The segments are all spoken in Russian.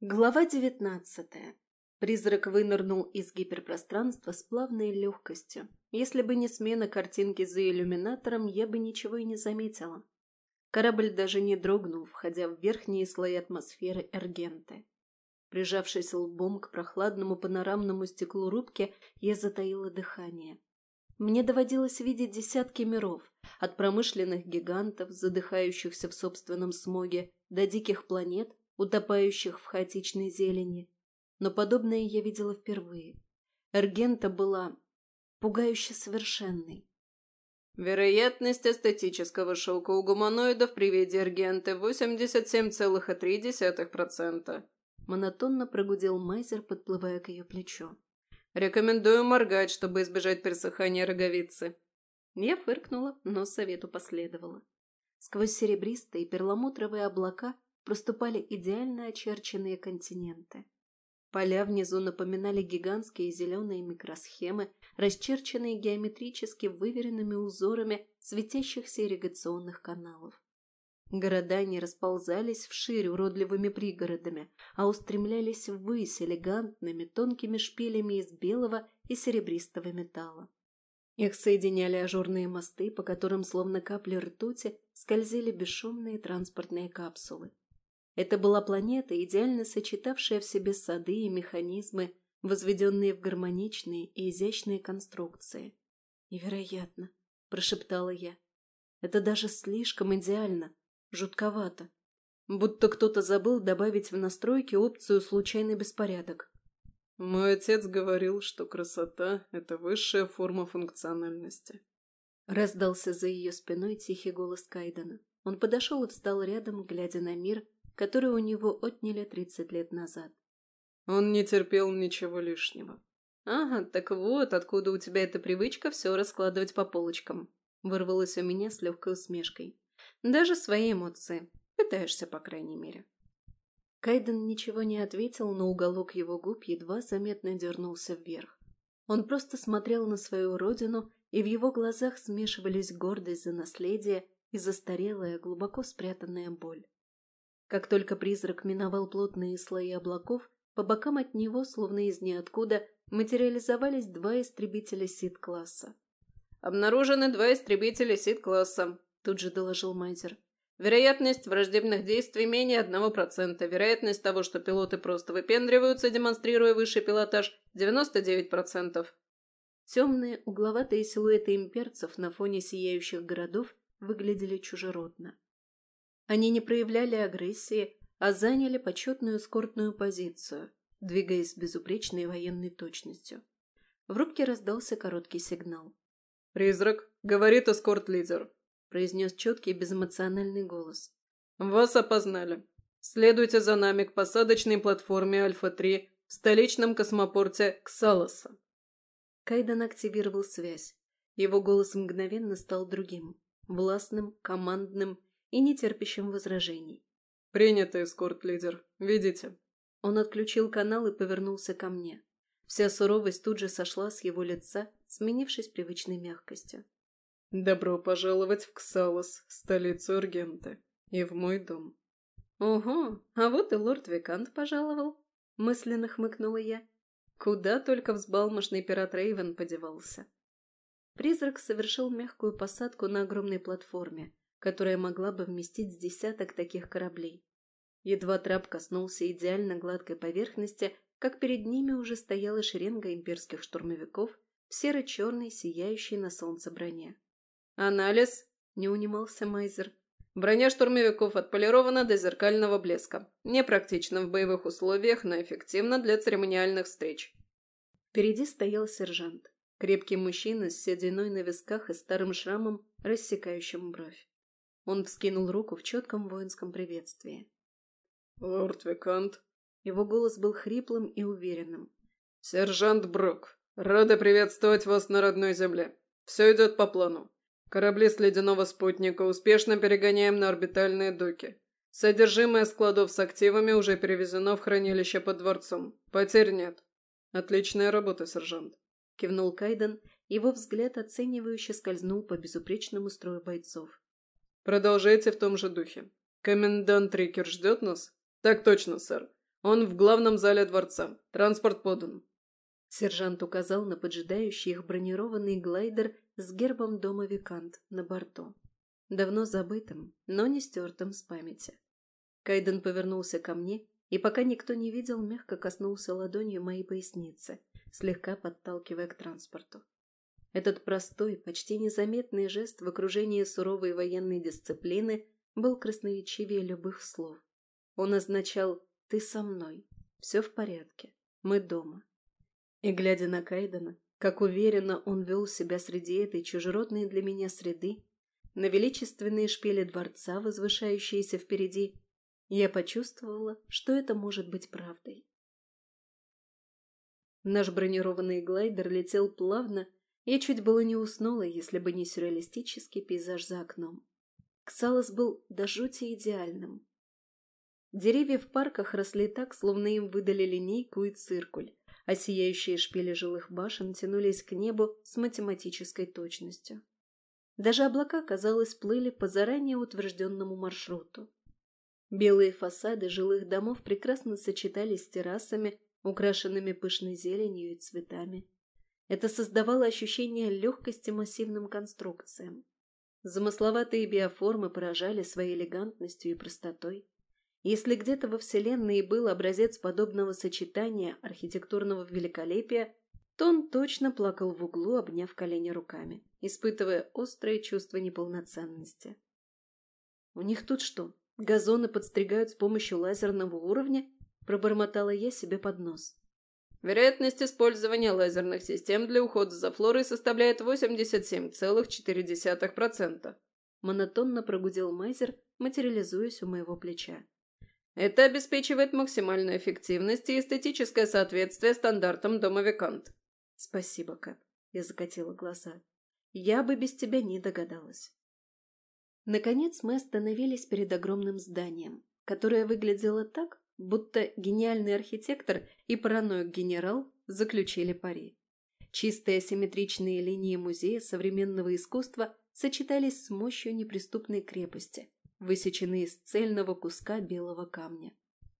Глава девятнадцатая. Призрак вынырнул из гиперпространства с плавной легкостью. Если бы не смена картинки за иллюминатором, я бы ничего и не заметила. Корабль даже не дрогнул, входя в верхние слои атмосферы Эргенты. Прижавшись лбом к прохладному панорамному стеклу рубки, я затаила дыхание. Мне доводилось видеть десятки миров, от промышленных гигантов, задыхающихся в собственном смоге, до диких планет, утопающих в хаотичной зелени. Но подобное я видела впервые. Эргента была пугающе совершенной. Вероятность эстетического шока у гуманоидов при виде Эргенты 87,3%. Монотонно прогудел Майзер, подплывая к ее плечу. Рекомендую моргать, чтобы избежать пересыхания роговицы. Я фыркнула, но совету последовала. Сквозь серебристые перламутровые облака проступали идеально очерченные континенты. Поля внизу напоминали гигантские зеленые микросхемы, расчерченные геометрически выверенными узорами светящихся ирригационных каналов. Города не расползались вширь уродливыми пригородами, а устремлялись ввысь элегантными тонкими шпилями из белого и серебристого металла. Их соединяли ажурные мосты, по которым, словно капли ртути, скользили бесшумные транспортные капсулы. Это была планета, идеально сочетавшая в себе сады и механизмы, возведенные в гармоничные и изящные конструкции. «Невероятно!» – прошептала я. «Это даже слишком идеально, жутковато. Будто кто-то забыл добавить в настройки опцию «случайный беспорядок». Мой отец говорил, что красота – это высшая форма функциональности. Раздался за ее спиной тихий голос Кайдена. Он подошел и встал рядом, глядя на мир – который у него отняли тридцать лет назад. Он не терпел ничего лишнего. «Ага, так вот, откуда у тебя эта привычка все раскладывать по полочкам», вырвалось у меня с легкой усмешкой. «Даже свои эмоции. Пытаешься, по крайней мере». Кайден ничего не ответил, но уголок его губ едва заметно дернулся вверх. Он просто смотрел на свою родину, и в его глазах смешивались гордость за наследие и застарелая, глубоко спрятанная боль. Как только призрак миновал плотные слои облаков, по бокам от него, словно из ниоткуда, материализовались два истребителя Сид-класса. «Обнаружены два истребителя Сид-класса», — тут же доложил Майзер. «Вероятность враждебных действий менее одного процента. Вероятность того, что пилоты просто выпендриваются, демонстрируя высший пилотаж, 99%. Темные, угловатые силуэты имперцев на фоне сияющих городов выглядели чужеродно. Они не проявляли агрессии, а заняли почетную эскортную позицию, двигаясь с безупречной военной точностью. В рубке раздался короткий сигнал. «Призрак, говорит эскорт-лидер», — произнес четкий безэмоциональный голос. «Вас опознали. Следуйте за нами к посадочной платформе Альфа-3 в столичном космопорте Ксалоса». Кайден активировал связь. Его голос мгновенно стал другим, властным, командным и нетерпящим возражений. «Принято, эскорт-лидер. Видите?» Он отключил канал и повернулся ко мне. Вся суровость тут же сошла с его лица, сменившись привычной мягкостью. «Добро пожаловать в Ксалос, столицу Аргенты, и в мой дом». «Ого, а вот и лорд Викант пожаловал», — мысленно хмыкнула я. Куда только взбалмошный пират Рейвен подевался. Призрак совершил мягкую посадку на огромной платформе, которая могла бы вместить с десяток таких кораблей. Едва трап коснулся идеально гладкой поверхности, как перед ними уже стояла шеренга имперских штурмовиков в серо-черной, сияющей на солнце броне. «Анализ?» – не унимался Майзер. «Броня штурмовиков отполирована до зеркального блеска. Непрактично в боевых условиях, но эффективно для церемониальных встреч». Впереди стоял сержант. Крепкий мужчина с сединой на висках и старым шрамом, рассекающим бровь. Он вскинул руку в четком воинском приветствии. «Лорд Викант». Его голос был хриплым и уверенным. «Сержант Брок, рада приветствовать вас на родной земле. Все идет по плану. Корабли с ледяного спутника успешно перегоняем на орбитальные доки. Содержимое складов с активами уже перевезено в хранилище под дворцом. Потерь нет. Отличная работа, сержант. Кивнул Кайден, его взгляд оценивающе скользнул по безупречному строю бойцов. Продолжайте в том же духе. Комендант Рикер ждет нас? Так точно, сэр. Он в главном зале дворца. Транспорт подан». Сержант указал на поджидающий их бронированный глайдер с гербом дома Викант на борту. Давно забытым, но не стертым с памяти. Кайден повернулся ко мне и, пока никто не видел, мягко коснулся ладонью моей поясницы, слегка подталкивая к транспорту. Этот простой, почти незаметный жест в окружении суровой военной дисциплины был красноречивее любых слов. Он означал «ты со мной, все в порядке, мы дома». И, глядя на Кайдена, как уверенно он вел себя среди этой чужеродной для меня среды, на величественные шпили дворца, возвышающиеся впереди, я почувствовала, что это может быть правдой. Наш бронированный глайдер летел плавно, я чуть было не уснула, если бы не сюрреалистический пейзаж за окном. Ксалос был до жути идеальным. Деревья в парках росли так, словно им выдали линейку и циркуль, а сияющие шпили жилых башен тянулись к небу с математической точностью. Даже облака, казалось, плыли по заранее утвержденному маршруту. Белые фасады жилых домов прекрасно сочетались с террасами, украшенными пышной зеленью и цветами. Это создавало ощущение легкости массивным конструкциям. Замысловатые биоформы поражали своей элегантностью и простотой. Если где-то во Вселенной был образец подобного сочетания архитектурного великолепия, то он точно плакал в углу, обняв колени руками, испытывая острое чувство неполноценности. «У них тут что, Газоны подстригают с помощью лазерного уровня, пробормотала я себе под нос. Вероятность использования лазерных систем для ухода за флорой составляет 87,4%. Монотонно прогудел Майзер, материализуясь у моего плеча. Это обеспечивает максимальную эффективность и эстетическое соответствие стандартам дома Викант. Спасибо, Кэп. Я закатила глаза. Я бы без тебя не догадалась. Наконец мы остановились перед огромным зданием, которое выглядело так, будто гениальный архитектор и параноик-генерал заключили пари. Чистые симметричные линии музея современного искусства сочетались с мощью неприступной крепости, высеченной из цельного куска белого камня.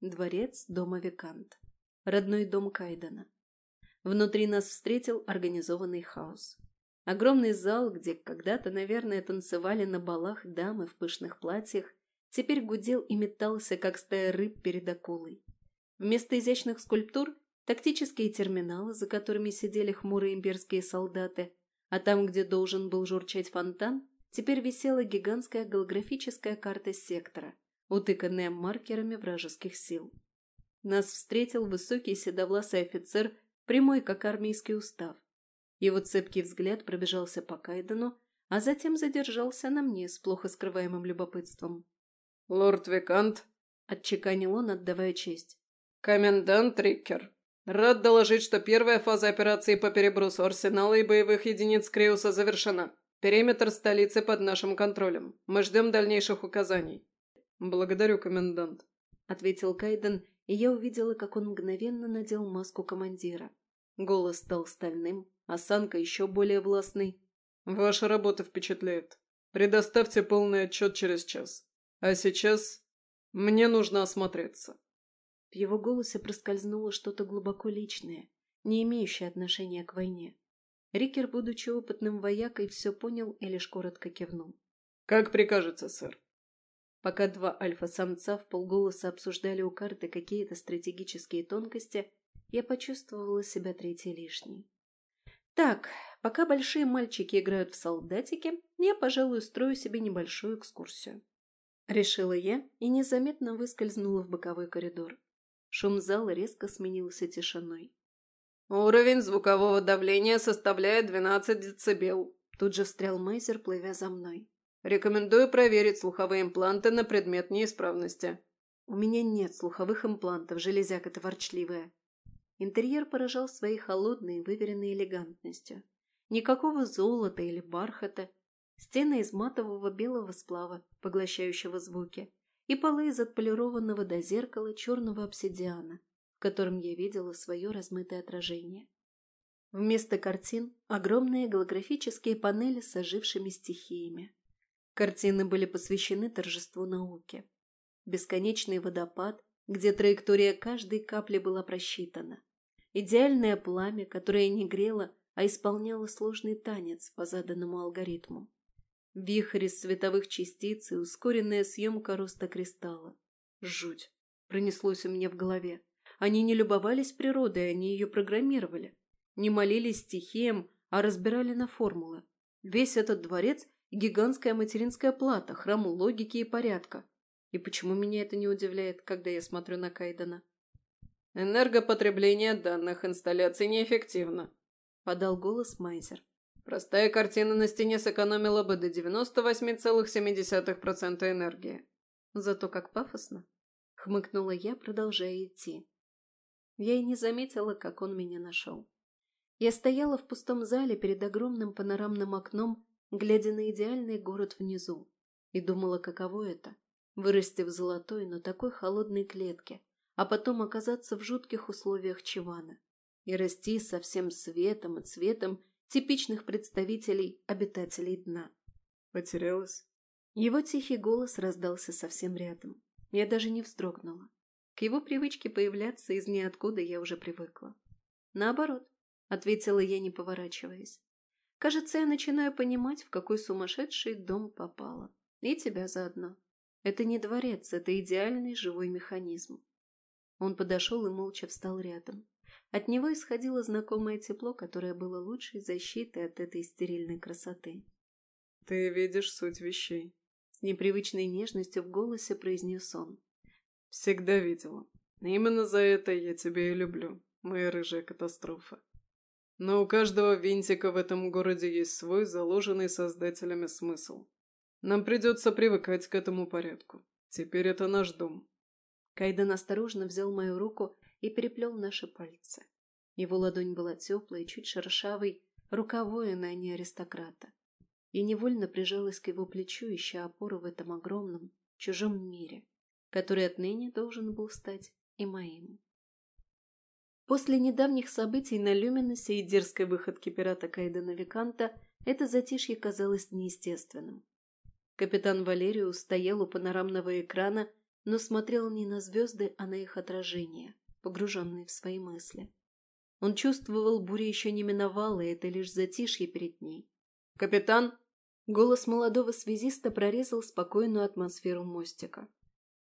Дворец дома Викант. Родной дом Кайдена. Внутри нас встретил организованный хаос. Огромный зал, где когда-то, наверное, танцевали на балах дамы в пышных платьях, теперь гудел и метался, как стая рыб перед акулой. Вместо изящных скульптур – тактические терминалы, за которыми сидели хмурые имперские солдаты, а там, где должен был журчать фонтан, теперь висела гигантская голографическая карта сектора, утыканная маркерами вражеских сил. Нас встретил высокий седовласый офицер, прямой, как армейский устав. Его цепкий взгляд пробежался по Кайдену, а затем задержался на мне с плохо скрываемым любопытством. «Лорд Викант», — отчеканил он, отдавая честь. «Комендант Риккер, рад доложить, что первая фаза операции по перебросу арсенала и боевых единиц Креуса завершена. Периметр столицы под нашим контролем. Мы ждем дальнейших указаний». «Благодарю, комендант», — ответил Кайден, и я увидела, как он мгновенно надел маску командира. Голос стал стальным, осанка еще более властной. «Ваша работа впечатляет. Предоставьте полный отчет через час. А сейчас мне нужно осмотреться». В его голосе проскользнуло что-то глубоко личное, не имеющее отношения к войне. Рикер, будучи опытным воякой, все понял и лишь коротко кивнул. «Как прикажете, сэр». Пока два альфа-самца в полголоса обсуждали у карты какие-то стратегические тонкости, я почувствовала себя третьей лишней. Так, пока большие мальчики играют в солдатики, я, пожалуй, устрою себе небольшую экскурсию. Решила я и незаметно выскользнула в боковой коридор. Шум зала резко сменился тишиной. «Уровень звукового давления составляет 12 децибел», тут же встрял Мейзер, плывя за мной. «Рекомендую проверить слуховые импланты на предмет неисправности». «У меня нет слуховых имплантов, железяка ты ворчливая», Интерьер поражал своей холодной, выверенной элегантностью. Никакого золота или бархата. Стены из матового белого сплава, поглощающего звуки, и полы из отполированного до зеркала черного обсидиана, в котором я видела свое размытое отражение. Вместо картин – огромные голографические панели с ожившими стихиями. Картины были посвящены торжеству науки. Бесконечный водопад, где траектория каждой капли была просчитана. Идеальное пламя, которое не грело, а исполняло сложный танец по заданному алгоритму. Вихрь из световых частиц и ускоренная съемка роста кристалла. Жуть. Пронеслось у меня в голове. Они не любовались природой, они ее программировали. Не молились стихиям, а разбирали на формулы. Весь этот дворец – гигантская материнская плата, храм логики и порядка. И почему меня это не удивляет, когда я смотрю на Кайдена? «Энергопотребление данных инсталляций неэффективно», – подал голос Майзер. Простая картина на стене сэкономила бы до 98,7% энергии. Зато как пафосно. Хмыкнула я, продолжая идти. Я и не заметила, как он меня нашел. Я стояла в пустом зале перед огромным панорамным окном, глядя на идеальный город внизу, и думала, каково это – вырасти в золотой, но такой холодной клетке, а потом оказаться в жутких условиях Чивана и расти со всем светом и цветом типичных представителей обитателей дна. Потерялась? Его тихий голос раздался совсем рядом. Я даже не вздрогнула. К его привычке появляться из ниоткуда я уже привыкла. Наоборот, ответила я, не поворачиваясь. Кажется, я начинаю понимать, в какой сумасшедший дом попала. И тебя заодно. Это не дворец, это идеальный живой механизм. Он подошел и молча встал рядом. От него исходило знакомое тепло, которое было лучшей защитой от этой стерильной красоты. «Ты видишь суть вещей», — с непривычной нежностью в голосе произнес он. «Всегда видела. Именно за это я тебя и люблю, моя рыжая катастрофа. Но у каждого винтика в этом городе есть свой, заложенный создателями смысл. Нам придется привыкать к этому порядку. Теперь это наш дом». Кайден осторожно взял мою руку и переплел наши пальцы. Его ладонь была теплой, чуть шершавой, рука воина, а не аристократа. И невольно прижалась к его плечу, ища опору в этом огромном, чужом мире, который отныне должен был стать и моим. После недавних событий на Люминосе и дерзкой выходки пирата Кайдена Виканта это затишье казалось неестественным. Капитан Валериус стоял у панорамного экрана, но смотрел не на звезды, а на их отражение – погруженный в свои мысли. Он чувствовал, буря еще не миновала, и это лишь затишье перед ней. «Капитан!» Голос молодого связиста прорезал спокойную атмосферу мостика.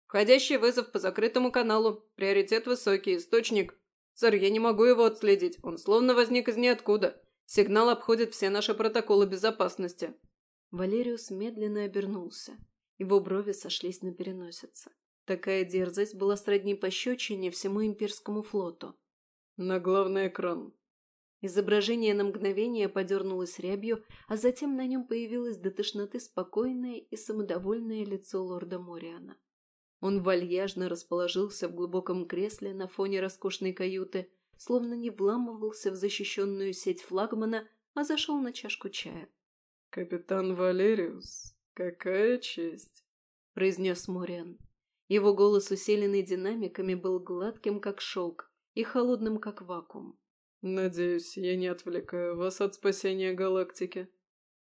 «Входящий вызов по закрытому каналу. Приоритет высокий. Источник. Сэр, я не могу его отследить. Он словно возник из ниоткуда. Сигнал обходит все наши протоколы безопасности». Валериус медленно обернулся. Его брови сошлись на переносице. Такая дерзость была сродни пощечине всему имперскому флоту. «На главный экран». Изображение на мгновение подернулось рябью, а затем на нем появилось до тошноты спокойное и самодовольное лицо лорда Мориана. Он вальяжно расположился в глубоком кресле на фоне роскошной каюты, словно не вламывался в защищенную сеть флагмана, а зашел на чашку чая. «Капитан Валериус, какая честь!» – произнес Мориан. Его голос, усиленный динамиками, был гладким, как шелк, и холодным, как вакуум. «Надеюсь, я не отвлекаю вас от спасения галактики».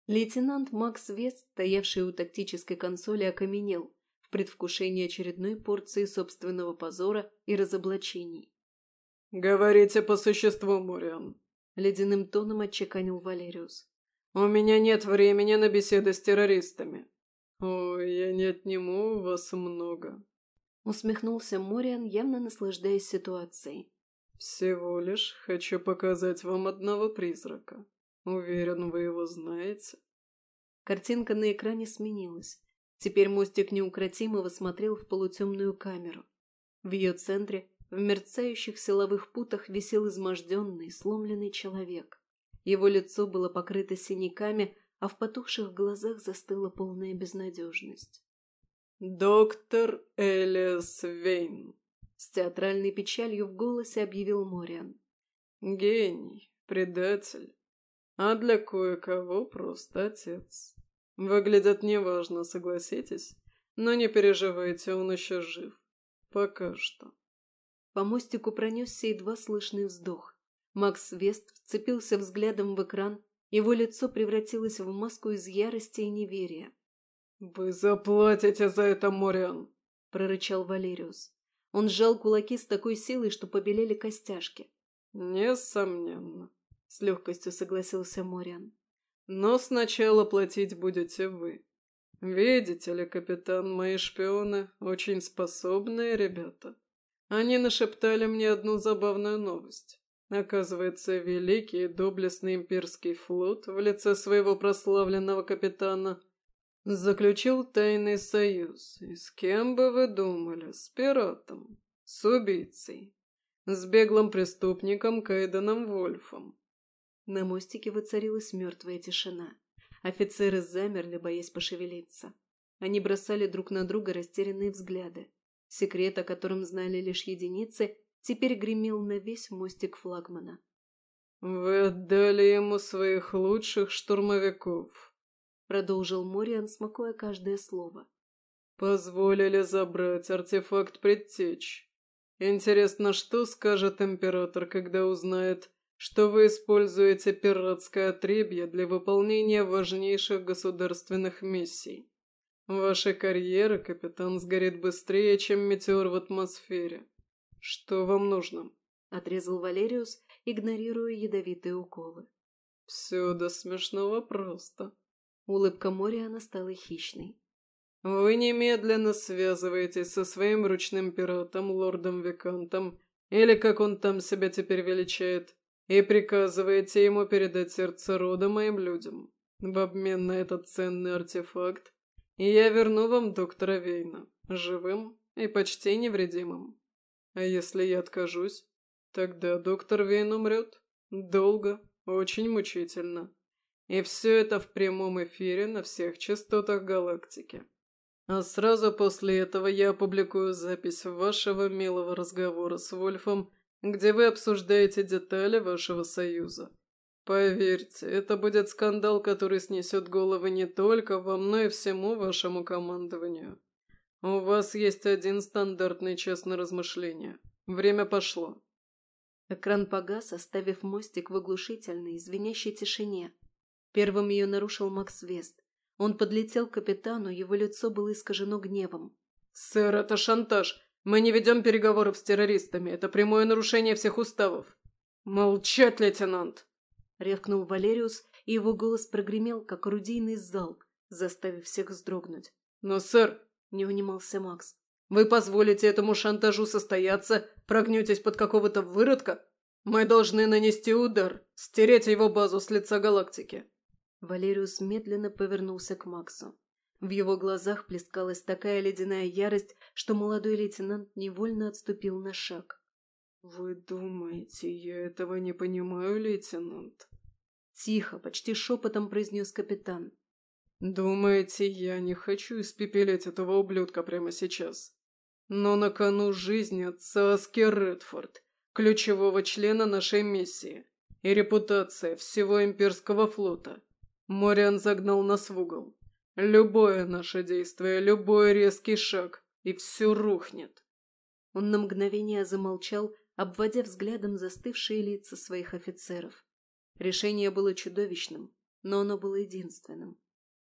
Лейтенант Макс Вест, стоявший у тактической консоли, окаменел в предвкушении очередной порции собственного позора и разоблачений. «Говорите по существу, Мориан», — ледяным тоном отчеканил Валериус. «У меня нет времени на беседы с террористами. «Ой, я не отниму у вас много», — усмехнулся Мориан, явно наслаждаясь ситуацией. «Всего лишь хочу показать вам одного призрака. Уверен, вы его знаете». Картинка на экране сменилась. Теперь мостик неукротимого смотрел в полутемную камеру. В ее центре, в мерцающих силовых путах, висел изможденный, сломленный человек. Его лицо было покрыто синяками, а в потухших глазах застыла полная безнадежность. «Доктор Элиас Вейн», — с театральной печалью в голосе объявил Мориан. «Гений, предатель, а для кое-кого просто отец. Выглядят неважно, согласитесь, но не переживайте, он еще жив. Пока что». По мостику пронесся едва слышный вздох. Макс Вест вцепился взглядом в экран, его лицо превратилось в маску из ярости и неверия. «Вы заплатите за это, Мориан!» – прорычал Валериус. Он сжал кулаки с такой силой, что побелели костяшки. «Несомненно», — с легкостью согласился Мориан. «Но сначала платить будете вы. Видите ли, капитан, мои шпионы очень способные ребята. Они нашептали мне одну забавную новость. Оказывается, великий и доблестный имперский флот в лице своего прославленного капитана заключил тайный союз. И с кем бы вы думали? С пиратом. С убийцей. С беглым преступником Кайденом Вольфом. На мостике воцарилась мертвая тишина. Офицеры замерли, боясь пошевелиться. Они бросали друг на друга растерянные взгляды. Секрет, о котором знали лишь единицы, теперь гремел на весь мостик флагмана. «Вы отдали ему своих лучших штурмовиков», — продолжил Мориан, смакуя каждое слово. «Позволили забрать артефакт предтеч. Интересно, что скажет император, когда узнает, что вы используете пиратское отребье для выполнения важнейших государственных миссий. Ваша карьера, капитан, сгорит быстрее, чем метеор в атмосфере. «Что вам нужно?» — отрезал Валериус, игнорируя ядовитые уколы. «Все до смешного просто». Улыбка Мориана стала хищной. «Вы немедленно связываетесь со своим ручным пиратом, лордом Викантом, или как он там себя теперь величает, и приказываете ему передать сердце рода моим людям. В обмен на этот ценный артефакт я верну вам доктора Вейна, живым и почти невредимым. А если я откажусь, тогда доктор Вейн умрет. Долго, очень мучительно. И все это в прямом эфире на всех частотах галактики. А сразу после этого я опубликую запись вашего милого разговора с Вольфом, где вы обсуждаете детали вашего союза. Поверьте, это будет скандал, который снесет головы не только вам, но и всему вашему командованию. «У вас есть один стандартный час на размышление. Время пошло». Экран погас, оставив мостик в оглушительной, звенящей тишине. Первым ее нарушил Макс Вест. Он подлетел к капитану, его лицо было искажено гневом. «Сэр, это шантаж. Мы не ведем переговоров с террористами. Это прямое нарушение всех уставов». «Молчать, лейтенант!» — ревкнул Валериус, и его голос прогремел, как орудийный залп, заставив всех вздрогнуть. «Но, сэр, не унимался Макс. «Вы позволите этому шантажу состояться, прогнетесь под какого-то выродка? Мы должны нанести удар, стереть его базу с лица галактики». Валериус медленно повернулся к Максу. В его глазах плескалась такая ледяная ярость, что молодой лейтенант невольно отступил на шаг. «Вы думаете, я этого не понимаю, лейтенант?» Тихо, почти шепотом произнес капитан. «Думаете, я не хочу испепелять этого ублюдка прямо сейчас? Но на кону жизнь отца Аски Редфорд, ключевого члена нашей миссии, и репутация всего имперского флота. Мориан загнал нас в угол. Любое наше действие, любой резкий шаг, и все рухнет». Он на мгновение замолчал, обводя взглядом застывшие лица своих офицеров. Решение было чудовищным, но оно было единственным.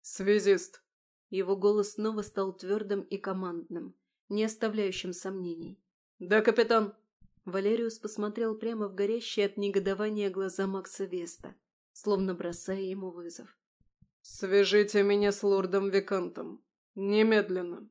«Связист!» Его голос снова стал твердым и командным, не оставляющим сомнений. «Да, капитан!» Валериус посмотрел прямо в горящие от негодования глаза Макса Веста, словно бросая ему вызов. «Свяжите меня с лордом Викантом. Немедленно!»